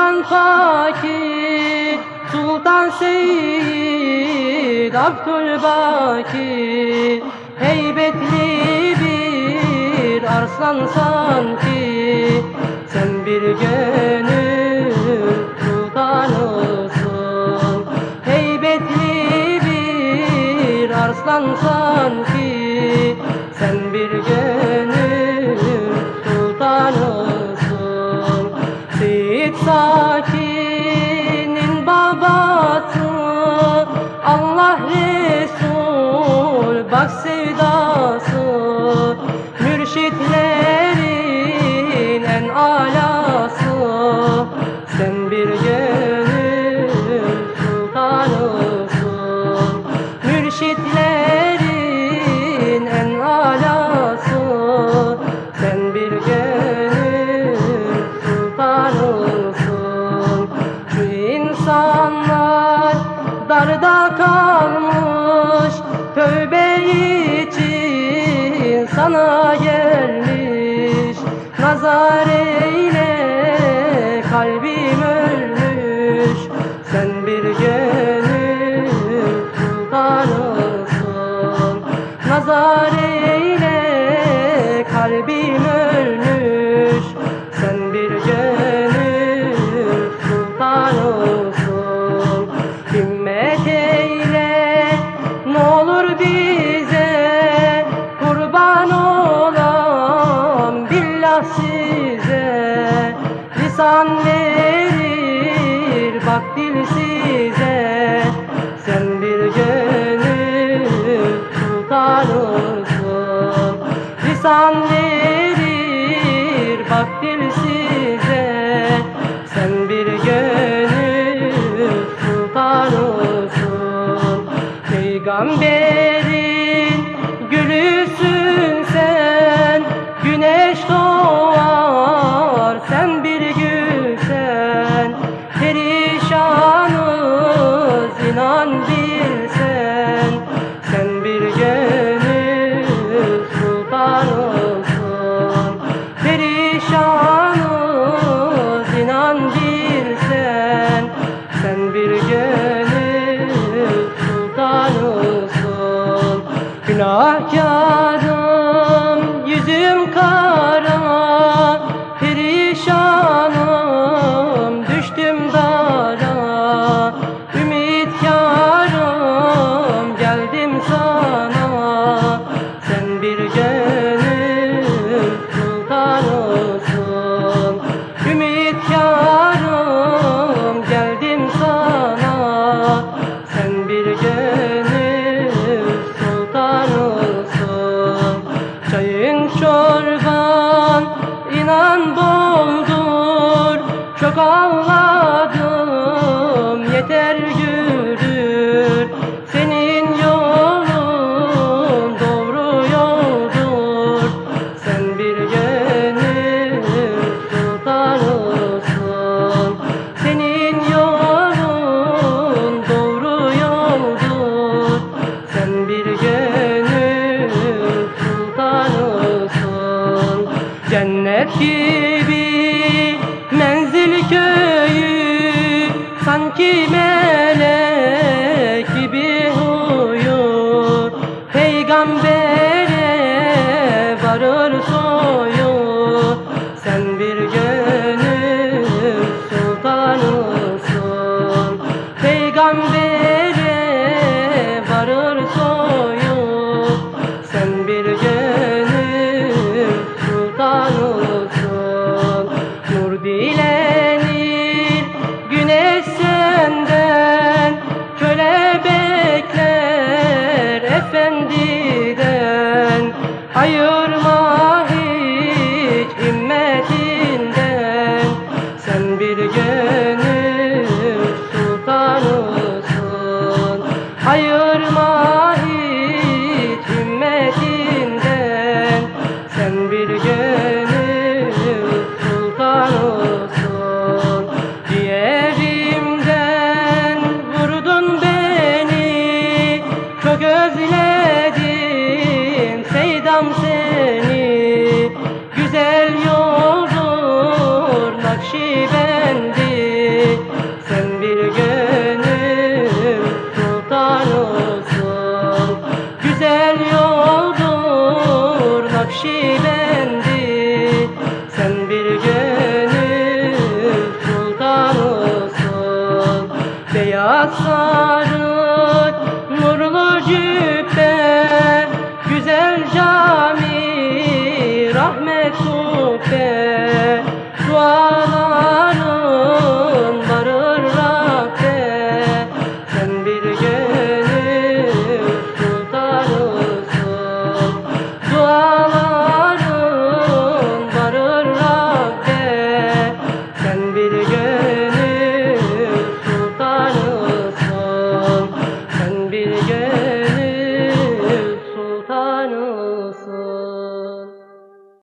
Sultan Fakir, Sultan Seyyid Abdülbaki. Heybetli bir arslan sanki Sen bir gel Nazar eyle kalbim ölmüş. Sen bir gönül sultanısın Nazar eyle kalbim ölmüş bak dilsiz ya Allah ki melek gibi huyu Peygambere varır soyu Sen bir ayırma shit.